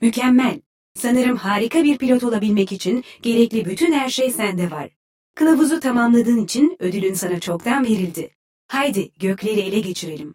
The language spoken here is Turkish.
Mükemmel. Sanırım harika bir pilot olabilmek için gerekli bütün her şey sende var. Kılavuzu tamamladığın için ödülün sana çoktan verildi. Haydi gökleri ele geçirelim.